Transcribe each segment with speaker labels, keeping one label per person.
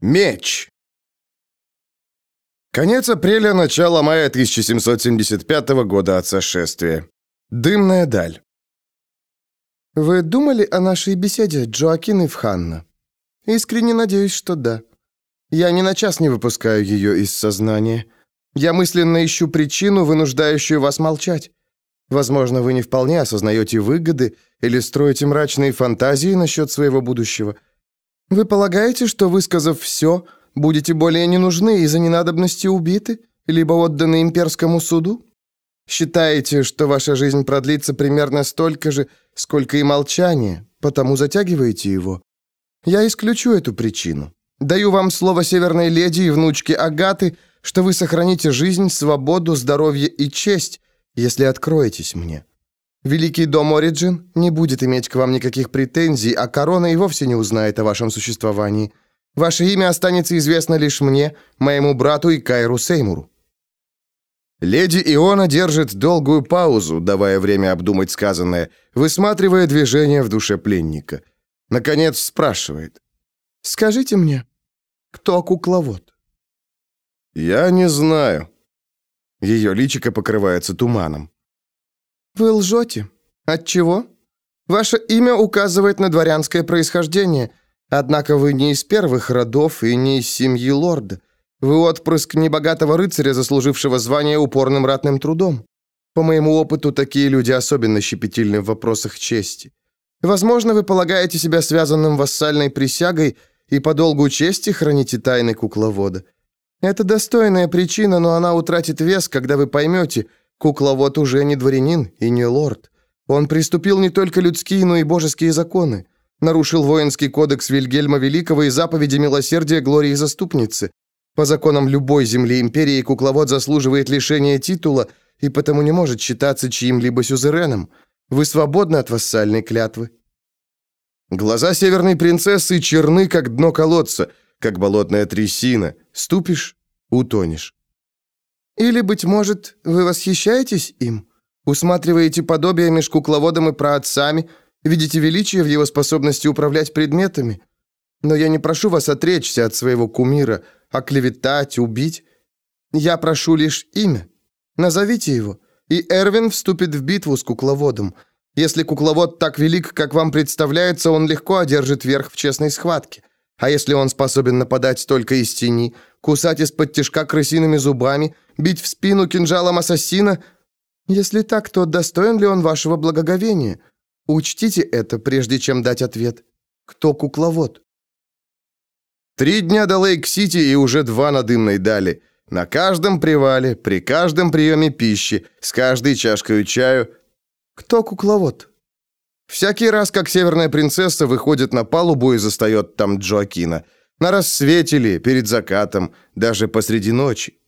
Speaker 1: Меч. Конец апреля, начало мая 1775 года от сошествия. Дымная даль.
Speaker 2: Вы думали о нашей беседе, Джоакин Ивханна? Искренне надеюсь, что да. Я ни на час не выпускаю ее из сознания. Я мысленно ищу причину, вынуждающую вас молчать. Возможно, вы не вполне осознаете выгоды или строите мрачные фантазии насчет своего будущего – вы полагаете, что, высказав все, будете более не нужны из-за ненадобности убиты, либо отданы имперскому суду? Считаете, что ваша жизнь продлится примерно столько же, сколько и молчание, потому затягиваете его? Я исключу эту причину. Даю вам слово северной леди и внучки Агаты, что вы сохраните жизнь, свободу, здоровье и честь, если откроетесь мне. Великий дом Ориджин не будет иметь к вам никаких претензий, а корона и вовсе не узнает о вашем существовании. Ваше имя останется известно лишь мне, моему брату и Кайру Сеймуру».
Speaker 1: Леди Иона держит долгую паузу, давая время обдумать сказанное, высматривая движение в душе пленника. Наконец спрашивает.
Speaker 2: «Скажите мне, кто кукловод?»
Speaker 1: «Я не знаю». Ее личико покрывается туманом.
Speaker 2: «Вы лжете. Отчего? Ваше имя указывает на дворянское происхождение, однако вы не из первых родов и не из семьи лорда. Вы отпрыск небогатого рыцаря, заслужившего звание упорным ратным трудом. По моему опыту, такие люди особенно щепетильны в вопросах чести. Возможно, вы полагаете себя связанным вассальной присягой и по долгу чести храните тайны кукловода. Это достойная причина, но она утратит вес, когда вы поймете – Кукловод уже не дворянин и не лорд. Он приступил не только людские, но и божеские законы. Нарушил воинский кодекс Вильгельма Великого и заповеди милосердия Глории Заступницы. По законам любой земли империи кукловод заслуживает лишения титула и потому не может считаться чьим-либо сюзереном. Вы свободны от вассальной клятвы.
Speaker 1: Глаза северной принцессы черны, как дно колодца, как болотная трясина. Ступишь — утонешь.
Speaker 2: Или, быть может, вы восхищаетесь им? Усматриваете подобие меж кукловодом и праотцами, видите величие в его способности управлять предметами? Но я не прошу вас отречься от своего кумира, оклеветать, убить. Я прошу лишь имя. Назовите его, и Эрвин вступит в битву с кукловодом. Если кукловод так велик, как вам представляется, он легко одержит верх в честной схватке. А если он способен нападать только из тени, кусать из-под тишка крысиными зубами, бить в спину кинжалом ассасина? Если так, то достоин ли он вашего благоговения? Учтите это, прежде чем дать ответ. Кто кукловод?
Speaker 1: Три дня до Лейк-Сити и уже два на дымной дали. На каждом привале, при каждом приеме пищи, с каждой чашкой чаю.
Speaker 2: Кто кукловод?
Speaker 1: Всякий раз, как северная принцесса выходит на палубу и застает там Джоакина. На рассвете ли, перед закатом, даже посреди ночи.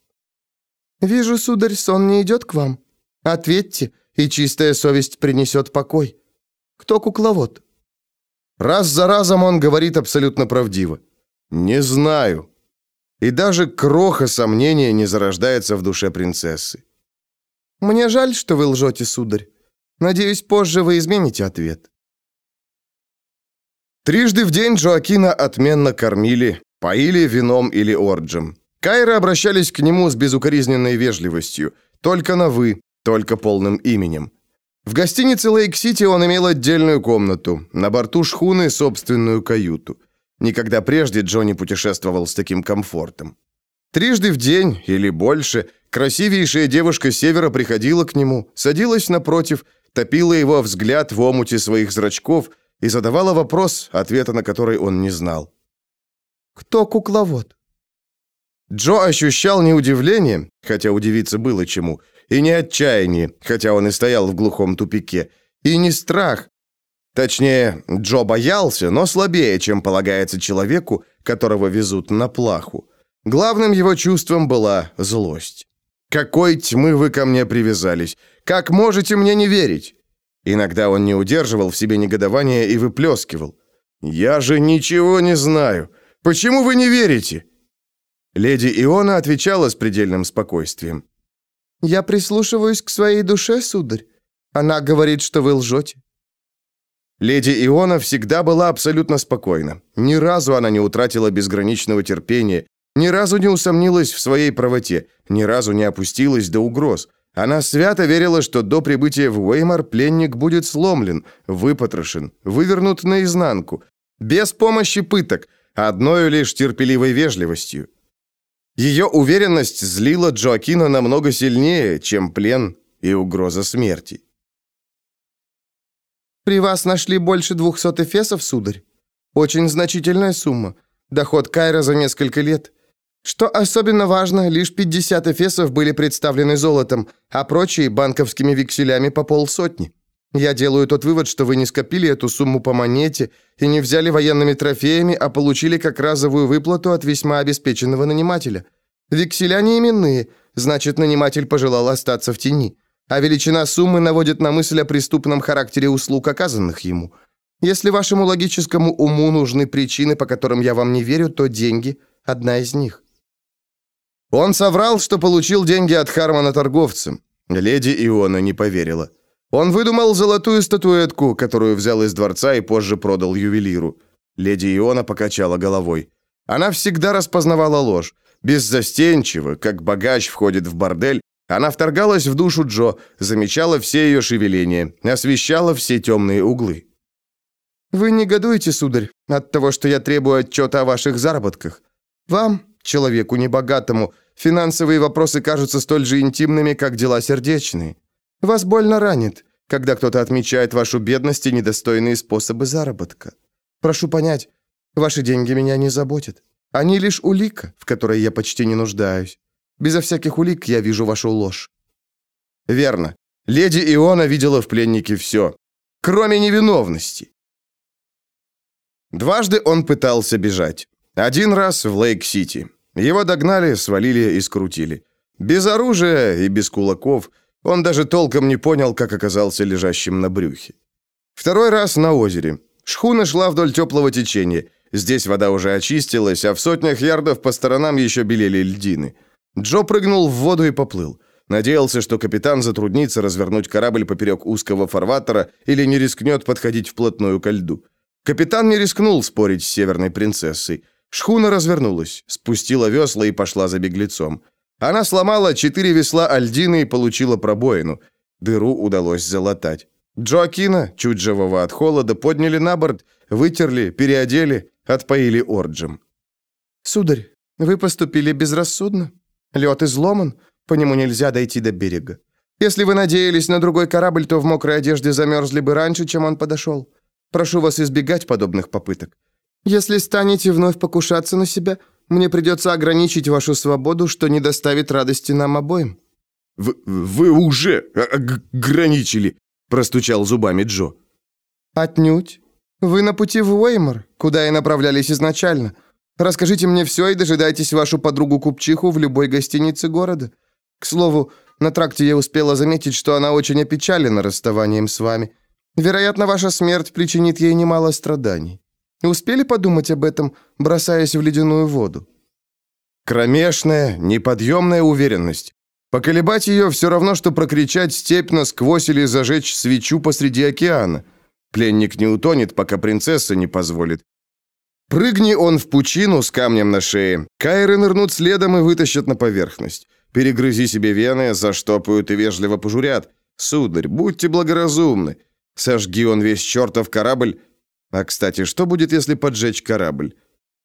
Speaker 2: «Вижу, сударь, сон не идет к вам. Ответьте, и чистая совесть принесет покой. Кто кукловод?»
Speaker 1: Раз за разом он говорит абсолютно правдиво. «Не знаю». И даже кроха сомнения не зарождается в душе принцессы.
Speaker 2: «Мне жаль, что вы лжете, сударь. Надеюсь, позже вы измените ответ».
Speaker 1: Трижды в день Джоакина отменно кормили, поили вином или орджем. Кайры обращались к нему с безукоризненной вежливостью, только на «вы», только полным именем. В гостинице Лейк-Сити он имел отдельную комнату, на борту шхуны собственную каюту. Никогда прежде Джонни путешествовал с таким комфортом. Трижды в день или больше красивейшая девушка севера приходила к нему, садилась напротив, топила его взгляд в омуте своих зрачков и задавала вопрос, ответа на который он не знал.
Speaker 2: «Кто кукловод?»
Speaker 1: Джо ощущал не удивление, хотя удивиться было чему, и не отчаяние, хотя он и стоял в глухом тупике, и не страх. Точнее, Джо боялся, но слабее, чем полагается человеку, которого везут на плаху. Главным его чувством была злость. «Какой тьмы вы ко мне привязались? Как можете мне не верить?» Иногда он не удерживал в себе негодования и выплескивал. «Я же ничего не знаю. Почему вы не верите?» Леди Иона отвечала с предельным спокойствием.
Speaker 2: «Я прислушиваюсь к своей душе, сударь. Она говорит, что вы лжете».
Speaker 1: Леди Иона всегда была абсолютно спокойна. Ни разу она не утратила безграничного терпения, ни разу не усомнилась в своей правоте, ни разу не опустилась до угроз. Она свято верила, что до прибытия в Уэймар пленник будет сломлен, выпотрошен, вывернут наизнанку, без помощи пыток, одной лишь терпеливой вежливостью. Ее уверенность злила Джоакина намного сильнее, чем плен и угроза смерти.
Speaker 2: «При вас нашли больше двухсот эфесов, сударь? Очень значительная сумма. Доход Кайра за несколько лет. Что особенно важно, лишь 50 эфесов были представлены золотом, а прочие – банковскими векселями по полсотни. Я делаю тот вывод, что вы не скопили эту сумму по монете и не взяли военными трофеями, а получили как разовую выплату от весьма обеспеченного нанимателя. Векселя не именные, значит, наниматель пожелал остаться в тени. А величина суммы наводит на мысль о преступном характере услуг, оказанных ему. Если вашему логическому уму нужны причины, по которым я вам не верю, то деньги – одна из них.
Speaker 1: Он соврал, что получил деньги от Хармана торговцем. Леди Иона не поверила. Он выдумал золотую статуэтку, которую взял из дворца и позже продал ювелиру. Леди Иона покачала головой. Она всегда распознавала ложь. Беззастенчиво, как богач входит в бордель, она вторгалась в душу Джо, замечала все ее шевеления, освещала все темные углы.
Speaker 2: «Вы негодуете, сударь, от того, что я требую отчета о ваших заработках. Вам, человеку небогатому, финансовые вопросы кажутся столь же интимными, как дела сердечные. Вас больно ранит, когда кто-то отмечает вашу бедность и недостойные способы заработка. Прошу понять, ваши деньги меня не заботят. Они лишь улика, в которой я почти не нуждаюсь. Безо всяких улик я вижу вашу ложь».
Speaker 1: «Верно. Леди Иона видела в пленнике все, кроме невиновности». Дважды он пытался бежать. Один раз в Лейк-Сити. Его догнали, свалили и скрутили. Без оружия и без кулаков. Он даже толком не понял, как оказался лежащим на брюхе. Второй раз на озере. Шхуна шла вдоль теплого течения. Здесь вода уже очистилась, а в сотнях ярдов по сторонам еще белели льдины. Джо прыгнул в воду и поплыл. Надеялся, что капитан затруднится развернуть корабль поперек узкого фарватера или не рискнет подходить вплотную ко льду. Капитан не рискнул спорить с северной принцессой. Шхуна развернулась, спустила весла и пошла за беглецом. Она сломала четыре весла Альдины и получила пробоину. Дыру удалось залатать. Джоакина, чуть живого от холода, подняли на борт, вытерли, переодели, отпоили орджем.
Speaker 2: «Сударь, вы поступили безрассудно», Лед изломан, по нему нельзя дойти до берега. Если вы надеялись на другой корабль, то в мокрой одежде замерзли бы раньше, чем он подошел. Прошу вас избегать подобных попыток. Если станете вновь покушаться на себя, мне придется ограничить вашу свободу, что не доставит радости нам обоим».
Speaker 1: «Вы, вы уже ограничили», – простучал зубами Джо.
Speaker 2: «Отнюдь. Вы на пути в Уэймор, куда и направлялись изначально. Расскажите мне все и дожидайтесь вашу подругу-купчиху в любой гостинице города. К слову, на тракте я успела заметить, что она очень опечалена расставанием с вами. Вероятно, ваша смерть причинит ей немало страданий. Успели подумать об этом, бросаясь в ледяную воду?»
Speaker 1: Кромешная, неподъемная уверенность. Поколебать ее все равно, что прокричать степь насквозь или зажечь свечу посреди океана. Пленник не утонет, пока принцесса не позволит. Прыгни он в пучину с камнем на шее, кайры нырнут следом и вытащат на поверхность. Перегрызи себе вены, заштопают и вежливо пожурят. Сударь, будьте благоразумны. Сожги он весь чертов корабль. А, кстати, что будет, если поджечь корабль?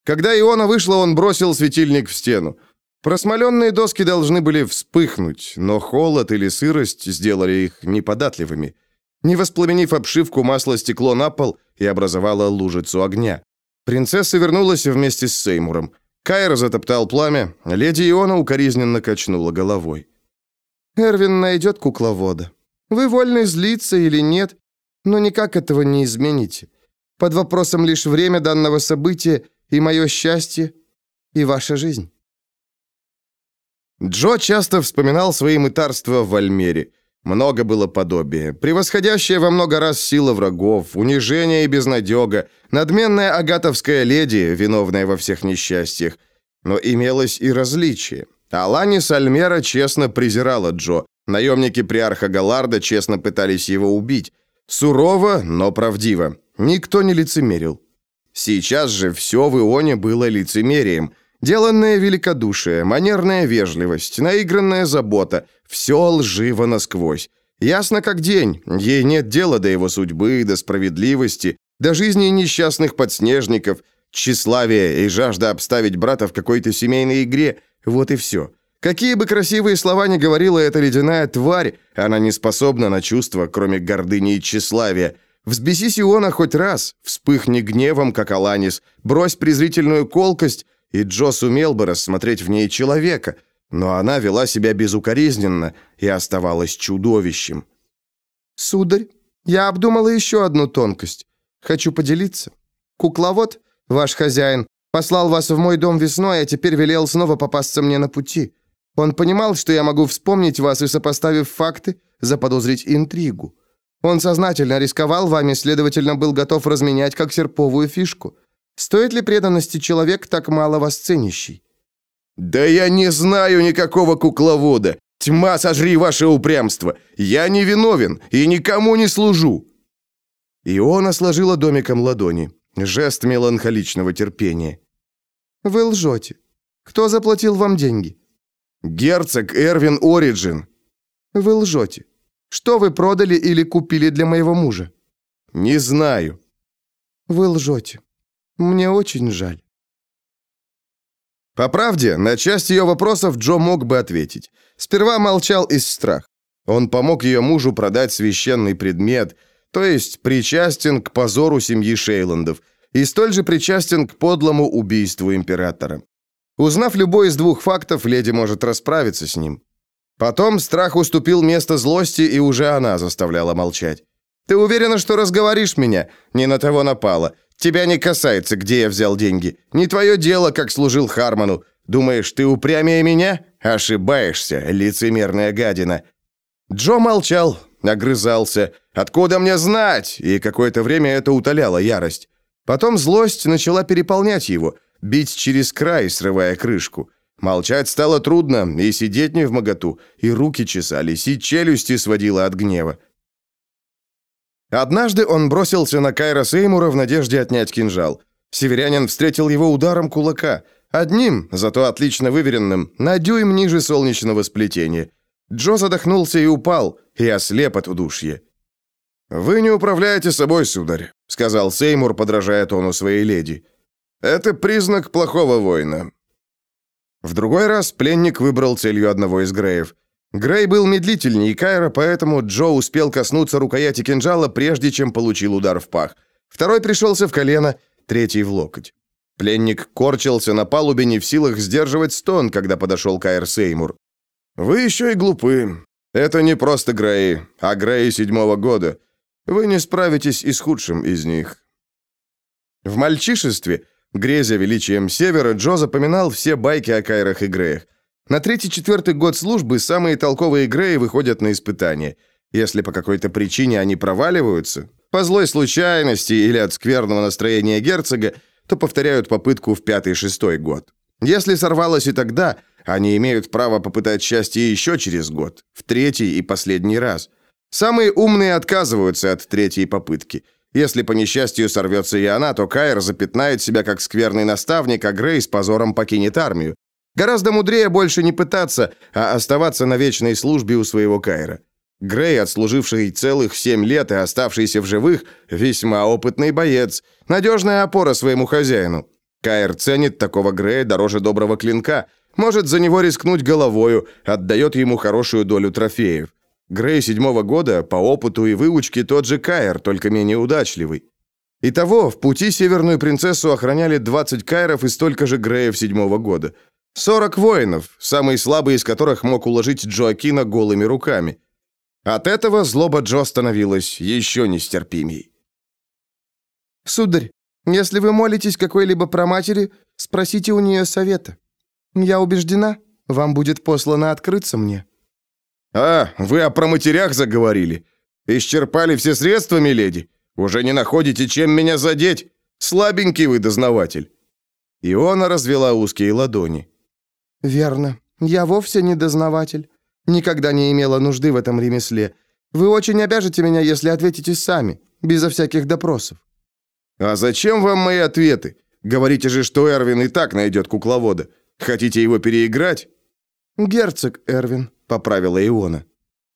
Speaker 1: Когда Иона вышла, он бросил светильник в стену. Просмоленные доски должны были вспыхнуть, но холод или сырость сделали их неподатливыми. Не воспламенив обшивку, масло стекло на пол и образовало лужицу огня. Принцесса вернулась вместе с Сеймуром. Кайр затоптал пламя, леди Иона укоризненно качнула головой.
Speaker 2: «Эрвин найдет кукловода. Вы вольны злиться или нет, но никак этого не измените. Под вопросом лишь время данного события и мое счастье, и ваша жизнь».
Speaker 1: Джо часто вспоминал свои мытарства в Альмере – много было подобия. Превосходящая во много раз сила врагов, унижение и безнадега, надменная агатовская леди, виновная во всех несчастьях. Но имелось и различие. Алани Сальмера честно презирала Джо. Наемники приарха Галарда честно пытались его убить. Сурово, но правдиво. Никто не лицемерил. Сейчас же все в Ионе было лицемерием. Деланная великодушие, манерная вежливость, наигранная забота – все лживо насквозь. Ясно как день, ей нет дела до его судьбы, до справедливости, до жизни несчастных подснежников, тщеславия и жажда обставить брата в какой-то семейной игре – вот и все. Какие бы красивые слова ни говорила эта ледяная тварь, она не способна на чувства, кроме гордыни и тщеславия – Взбесись Иона хоть раз, вспыхни гневом, как Аланис, брось презрительную колкость, и Джо сумел бы рассмотреть в ней человека, но она вела себя безукоризненно и оставалась чудовищем.
Speaker 2: «Сударь, я обдумала еще одну тонкость. Хочу поделиться. Кукловод, ваш хозяин, послал вас в мой дом весной, а теперь велел снова попасться мне на пути. Он понимал, что я могу вспомнить вас и, сопоставив факты, заподозрить интригу. Он сознательно рисковал вами, следовательно, был готов разменять как серповую фишку. Стоит ли преданности человек, так мало вас ценящий?»
Speaker 1: «Да я не знаю никакого кукловода! Тьма, сожри ваше упрямство! Я не виновен и никому не служу!» Иона сложила домиком ладони. Жест меланхоличного терпения.
Speaker 2: «Вы лжете. Кто заплатил вам деньги?»
Speaker 1: «Герцог Эрвин Ориджин».
Speaker 2: «Вы лжете. Что вы продали или купили для моего мужа?»
Speaker 1: «Не знаю».
Speaker 2: «Вы лжете. Мне очень жаль».
Speaker 1: По правде, на часть ее вопросов Джо мог бы ответить. Сперва молчал из страха. Он помог ее мужу продать священный предмет, то есть причастен к позору семьи Шейландов, и столь же причастен к подлому убийству императора. Узнав любой из двух фактов, леди может расправиться с ним. Потом страх уступил место злости, и уже она заставляла молчать. «Ты уверена, что разговоришь меня? Не на того напала. Тебя не касается, где я взял деньги. Не твое дело, как служил Харману. Думаешь, ты упрямее меня? Ошибаешься, лицемерная гадина». Джо молчал, огрызался. «Откуда мне знать?» И какое-то время это утоляло ярость. Потом злость начала переполнять его, бить через край, срывая крышку. Молчать стало трудно, и сидеть не в моготу, и руки чесались, и челюсти сводило от гнева. Однажды он бросился на Кайра Сеймура в надежде отнять кинжал. Северянин встретил его ударом кулака, одним, зато отлично выверенным, на дюйм ниже солнечного сплетения. Джо задохнулся и упал, и ослеп от удушья. «Вы не управляете собой, сударь», — сказал Сеймур, подражая тону своей леди. «Это признак плохого воина. В другой раз пленник выбрал целью одного из Греев. Грей был медлительнее Кайра, поэтому Джо успел коснуться рукояти кинжала, прежде чем получил удар в пах. Второй пришелся в колено, третий в локоть. Пленник корчился на палубе, не в силах сдерживать стон, когда подошел Кайр Сеймур. «Вы еще и глупы. Это не просто Греи, а Греи седьмого года. Вы не справитесь и с худшим из них». В мальчишестве Грезя величием Севера, Джо запоминал все байки о Кайрах и Греях. На третий-четвертый год службы самые толковые Греи выходят на испытания. Если по какой-то причине они проваливаются, по злой случайности или от скверного настроения герцога, то повторяют попытку в пятый-шестой год. Если сорвалось и тогда, они имеют право попытать счастье еще через год, в третий и последний раз. Самые умные отказываются от третьей попытки – если по несчастью сорвется и она, то Кайр запятнает себя как скверный наставник, а Грей с позором покинет армию. Гораздо мудрее больше не пытаться, а оставаться на вечной службе у своего Кайра. Грей, отслуживший целых семь лет и оставшийся в живых, весьма опытный боец, надежная опора своему хозяину. Кайр ценит такого Грея дороже доброго клинка, может за него рискнуть головою, отдает ему хорошую долю трофеев. Грей седьмого года по опыту и выучке тот же Кайр, только менее удачливый. Итого, в пути северную принцессу охраняли 20 Кайров и столько же Греев седьмого года. 40 воинов, самый слабый из которых мог уложить Джоакина голыми руками. От этого злоба Джо становилась еще нестерпимей.
Speaker 2: «Сударь, если вы молитесь какой-либо проматери, спросите у нее совета. Я убеждена, вам будет послано открыться мне».
Speaker 1: «А, вы о проматерях заговорили. Исчерпали все средства, миледи? Уже не находите, чем меня задеть? Слабенький вы дознаватель». Иона развела узкие ладони.
Speaker 2: «Верно. Я вовсе не дознаватель. Никогда не имела нужды в этом ремесле. Вы очень обяжете меня, если ответите сами, безо всяких допросов».
Speaker 1: «А зачем вам мои ответы? Говорите же, что Эрвин и так найдет кукловода. Хотите его переиграть?»
Speaker 2: «Герцог Эрвин», — поправила Иона.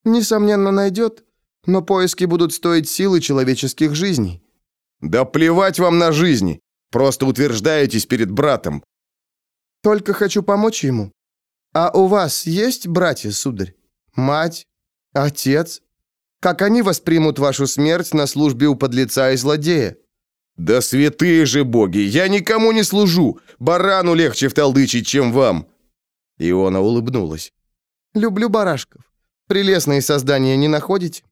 Speaker 3: «Несомненно, найдет, но поиски будут стоить силы человеческих жизней».
Speaker 1: «Да плевать вам на жизни! Просто утверждаетесь перед братом».
Speaker 3: «Только хочу помочь ему. А у вас есть братья, сударь? Мать? Отец? Как они воспримут вашу смерть на службе у подлеца и злодея?»
Speaker 1: «Да святые же боги! Я никому не служу! Барану легче вталдычить, чем вам!» Иона улыбнулась.
Speaker 3: «Люблю барашков. Прелестные создания не находите?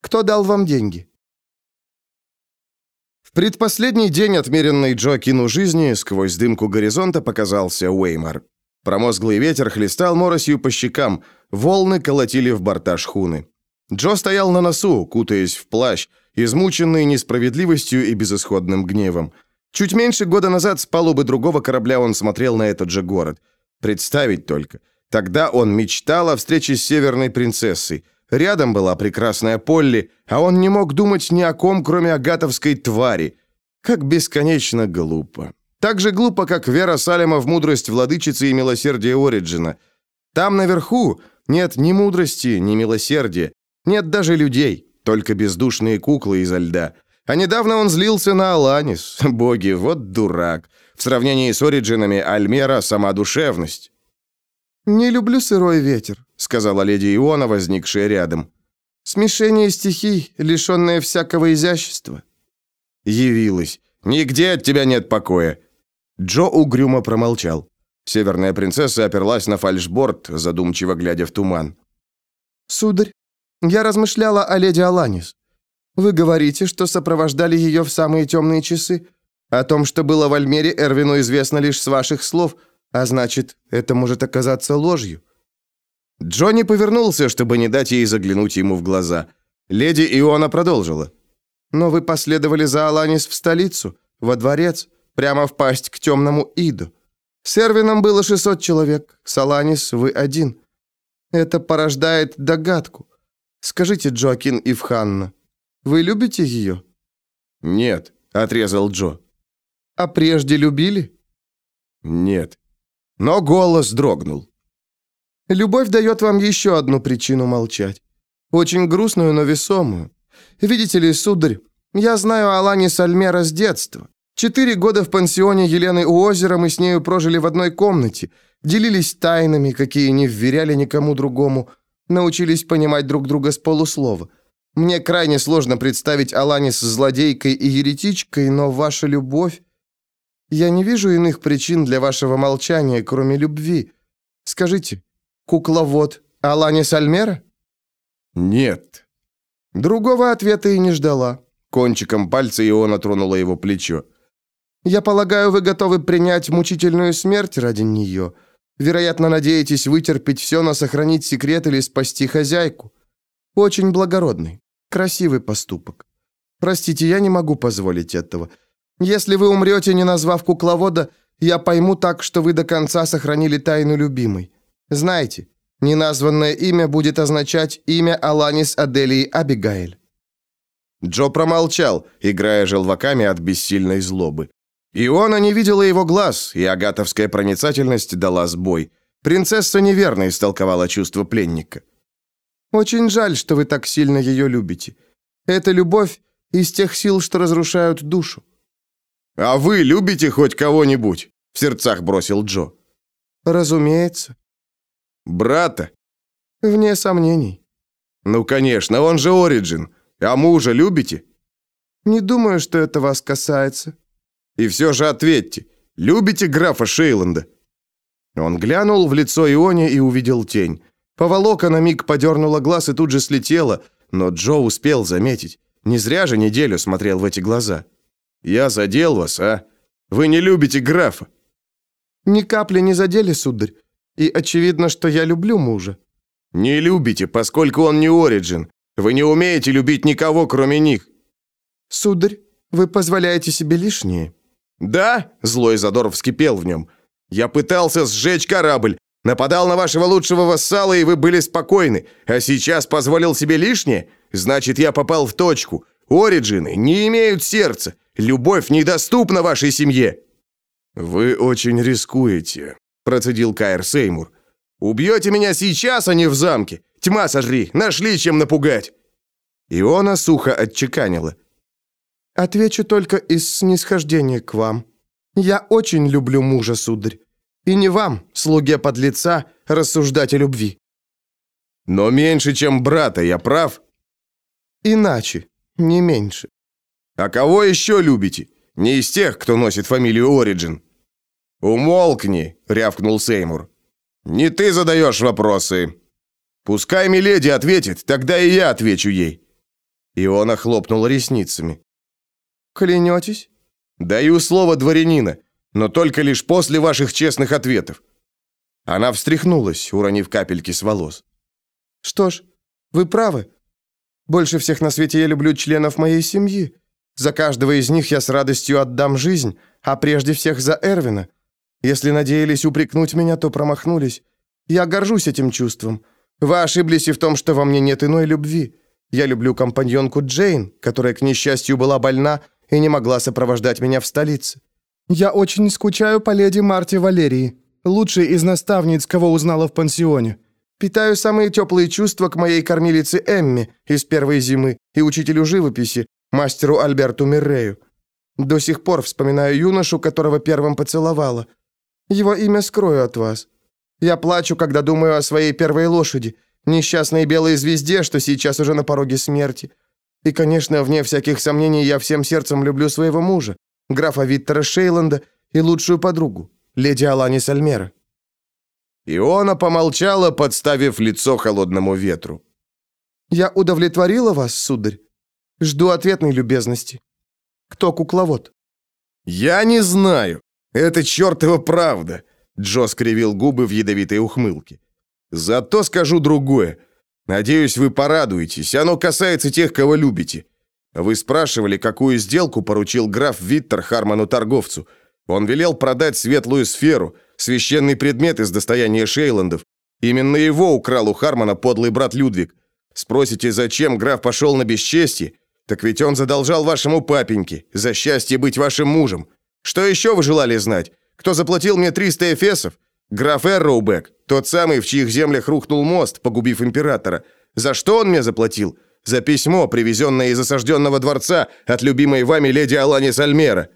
Speaker 3: Кто дал вам деньги?»
Speaker 1: В предпоследний день, отмеренный Джоакину жизни, сквозь дымку горизонта показался Уэймар. Промозглый ветер хлестал моросью по щекам, волны колотили в борта шхуны. Джо стоял на носу, кутаясь в плащ, измученный несправедливостью и безысходным гневом. Чуть меньше года назад с палубы другого корабля он смотрел на этот же город. Представить только. Тогда он мечтал о встрече с северной принцессой. Рядом была прекрасная Полли, а он не мог думать ни о ком, кроме агатовской твари. Как бесконечно глупо. Так же глупо, как вера Салема в мудрость владычицы и милосердие Ориджина. Там наверху нет ни мудрости, ни милосердия. Нет даже людей только бездушные куклы изо льда. А недавно он злился на Аланис. Боги, вот дурак. В сравнении с Ориджинами Альмера сама душевность.
Speaker 3: «Не люблю сырой ветер», —
Speaker 1: сказала леди Иона, возникшая рядом.
Speaker 3: «Смешение стихий, лишенное всякого изящества».
Speaker 1: Явилась. «Нигде от тебя нет покоя». Джо угрюмо промолчал. Северная принцесса оперлась на фальшборд, задумчиво глядя в туман.
Speaker 3: «Сударь, я размышляла о леди Аланис. Вы говорите, что сопровождали ее в самые темные часы. О том, что было в Альмере, Эрвину известно лишь с ваших слов, а значит, это может оказаться ложью».
Speaker 1: Джонни повернулся, чтобы не дать ей заглянуть ему в глаза. Леди Иона продолжила.
Speaker 3: «Но вы последовали за Аланис в столицу, во дворец, прямо в пасть к темному Иду. С Эрвином было 600 человек, с Аланис вы один. Это порождает догадку. Скажите, Джоакин Ивханна, вы любите ее?»
Speaker 1: «Нет», — отрезал Джо.
Speaker 3: «А прежде любили?»
Speaker 1: «Нет». Но голос дрогнул.
Speaker 3: «Любовь дает вам еще одну причину молчать. Очень грустную, но весомую. Видите ли, сударь, я знаю Алани Сальмера с детства. Четыре года в пансионе Елены у озера мы с нею прожили в одной комнате, делились тайнами, какие не вверяли никому другому, научились понимать друг друга с полуслова. Мне крайне сложно представить Аланис злодейкой и еретичкой, но ваша любовь... Я не вижу иных причин для вашего молчания, кроме любви. Скажите, кукловод Аланис Альмера?
Speaker 1: Нет.
Speaker 3: Другого ответа и не ждала.
Speaker 1: Кончиком пальца Иона тронула его плечо.
Speaker 3: «Я полагаю, вы готовы принять мучительную смерть ради нее?» Вероятно, надеетесь вытерпеть все, но сохранить секрет или спасти хозяйку. Очень благородный, красивый поступок. Простите, я не могу позволить этого. Если вы умрете, не назвав кукловода, я пойму так, что вы до конца сохранили тайну любимой. Знаете, неназванное имя будет означать имя Аланис Аделии Абигаэль».
Speaker 1: Джо промолчал, играя желваками от бессильной злобы. Иона не видела его глаз, и агатовская проницательность дала сбой. Принцесса неверно истолковала чувство пленника.
Speaker 3: «Очень жаль, что вы так сильно ее любите. Это любовь из тех сил, что разрушают душу».
Speaker 1: «А вы любите хоть кого-нибудь?» — в сердцах бросил Джо.
Speaker 3: «Разумеется».
Speaker 1: «Брата?»
Speaker 3: «Вне сомнений».
Speaker 1: «Ну, конечно, он же Ориджин. А мужа любите?»
Speaker 3: «Не думаю, что это вас касается».
Speaker 1: И все же ответьте, любите графа Шейланда?» Он глянул в лицо Ионе и увидел тень. Поволока на миг подернула глаз и тут же слетела, но Джо успел заметить. Не зря же неделю смотрел в эти глаза. «Я задел вас, а? Вы не любите графа?»
Speaker 3: «Ни капли не задели, сударь. И очевидно, что я люблю мужа».
Speaker 1: «Не любите, поскольку он не Ориджин. Вы не умеете любить никого, кроме них».
Speaker 3: «Сударь, вы позволяете себе лишнее».
Speaker 1: «Да?» – злой задор вскипел в нем. «Я пытался сжечь корабль, нападал на вашего лучшего вассала, и вы были спокойны, а сейчас позволил себе лишнее? Значит, я попал в точку. Ориджины не имеют сердца. Любовь недоступна вашей семье!» «Вы очень рискуете», — процедил Кайр Сеймур. «Убьете меня сейчас, а не в замке! Тьма сожри! Нашли чем напугать!» Иона сухо отчеканила.
Speaker 2: «Отвечу только из снисхождения к вам. Я очень люблю мужа, сударь. И не вам, слуге подлеца, рассуждать о любви».
Speaker 1: «Но меньше, чем брата, я прав?»
Speaker 2: «Иначе, не меньше».
Speaker 1: «А кого еще любите? Не из тех, кто носит фамилию Ориджин?» «Умолкни!» — рявкнул Сеймур. «Не ты задаешь вопросы. Пускай Миледи ответит, тогда и я отвечу ей». Иона хлопнул ресницами.
Speaker 2: «Клянетесь?»
Speaker 1: «Даю слово дворянина, но только лишь после ваших честных ответов». Она встряхнулась, уронив капельки с волос.
Speaker 2: «Что ж, вы правы. Больше всех на свете я люблю членов моей семьи. За каждого из них я с радостью отдам жизнь, а прежде всех за Эрвина. Если надеялись упрекнуть меня, то промахнулись. Я горжусь этим чувством. Вы ошиблись и в том, что во мне нет иной любви. Я люблю компаньонку Джейн, которая, к несчастью, была больна и не могла сопровождать меня в столице. Я очень скучаю по леди Марте Валерии, лучшей из наставниц, кого узнала в пансионе. Питаю самые теплые чувства к моей кормилице Эмми из первой зимы и учителю живописи, мастеру Альберту Миррею. До сих пор вспоминаю юношу, которого первым поцеловала. Его имя скрою от вас. Я плачу, когда думаю о своей первой лошади, несчастной белой звезде, что сейчас уже на пороге смерти. И, конечно, вне всяких сомнений, я всем сердцем люблю своего мужа, графа Виттера Шейланда и лучшую подругу, леди Алани Сальмера».
Speaker 1: Иона помолчала, подставив лицо холодному ветру.
Speaker 2: «Я удовлетворила вас, сударь? Жду ответной любезности. Кто кукловод?»
Speaker 1: «Я не знаю. «Это чертова правда!» Джо скривил губы в ядовитой ухмылке. «Зато скажу другое. Надеюсь, вы порадуетесь. Оно касается тех, кого любите. Вы спрашивали, какую сделку поручил граф Виттер Харману-торговцу. Он велел продать светлую сферу, священный предмет из достояния Шейландов. Именно его украл у Хармана подлый брат Людвиг. Спросите, зачем граф пошел на бесчестье? Так ведь он задолжал вашему папеньке за счастье быть вашим мужем. Что еще вы желали знать? Кто заплатил мне 300 эфесов? Граф Эрроубек, тот самый, в чьих землях рухнул мост, погубив императора. За что он мне заплатил? За письмо, привезенное из осажденного дворца от любимой вами леди Алани Сальмера.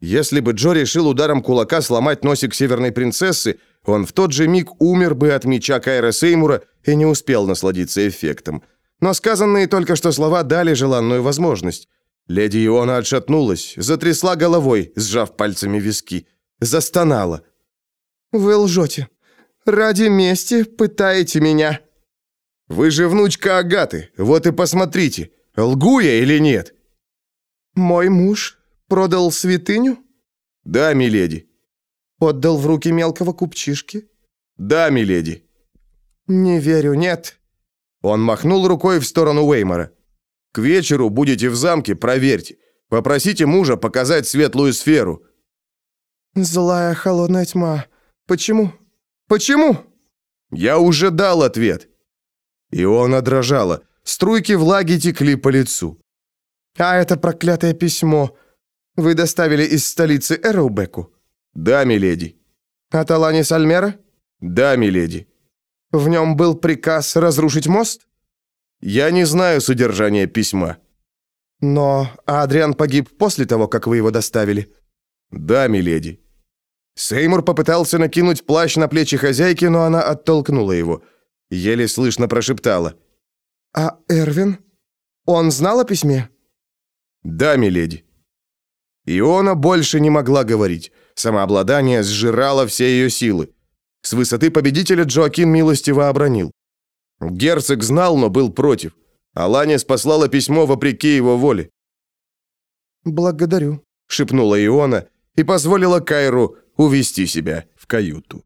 Speaker 1: Если бы Джо решил ударом кулака сломать носик северной принцессы, он в тот же миг умер бы от меча Кайра Сеймура и не успел насладиться эффектом. Но сказанные только что слова дали желанную возможность. Леди Иона отшатнулась, затрясла головой, сжав пальцами виски. Застонала.
Speaker 2: «Вы лжете. Ради мести пытаете меня».
Speaker 1: «Вы же внучка Агаты, вот и посмотрите, лгу я или нет?»
Speaker 2: «Мой муж продал святыню?»
Speaker 1: «Да, миледи».
Speaker 2: «Отдал в руки мелкого купчишки?»
Speaker 1: «Да, миледи».
Speaker 2: «Не верю, нет».
Speaker 1: Он махнул рукой в сторону Уэймора. К вечеру будете в замке, проверьте. Попросите мужа показать светлую сферу».
Speaker 2: «Злая холодная тьма. Почему? Почему?»
Speaker 1: «Я уже дал ответ». Иона дрожала. Струйки влаги текли по лицу.
Speaker 2: «А это проклятое письмо. Вы доставили из столицы Эроубеку?»
Speaker 1: «Да, миледи».
Speaker 2: «От Алани Сальмера?»
Speaker 1: «Да, миледи».
Speaker 2: «В нем был приказ разрушить мост?»
Speaker 1: Я не знаю содержания письма.
Speaker 2: Но Адриан погиб после того, как вы его доставили.
Speaker 1: Да, миледи. Сеймур попытался накинуть плащ на плечи хозяйки, но она оттолкнула его. Еле слышно прошептала:
Speaker 2: "А Эрвин? Он знал о письме?"
Speaker 1: "Да, миледи". Иона больше не могла говорить. Самообладание сжирало все ее силы. С высоты победителя Джоакин милостиво обронил: Герцог знал, но был против. Алания послала письмо вопреки его воле.
Speaker 2: «Благодарю», —
Speaker 1: шепнула Иона и позволила Кайру увести себя в каюту.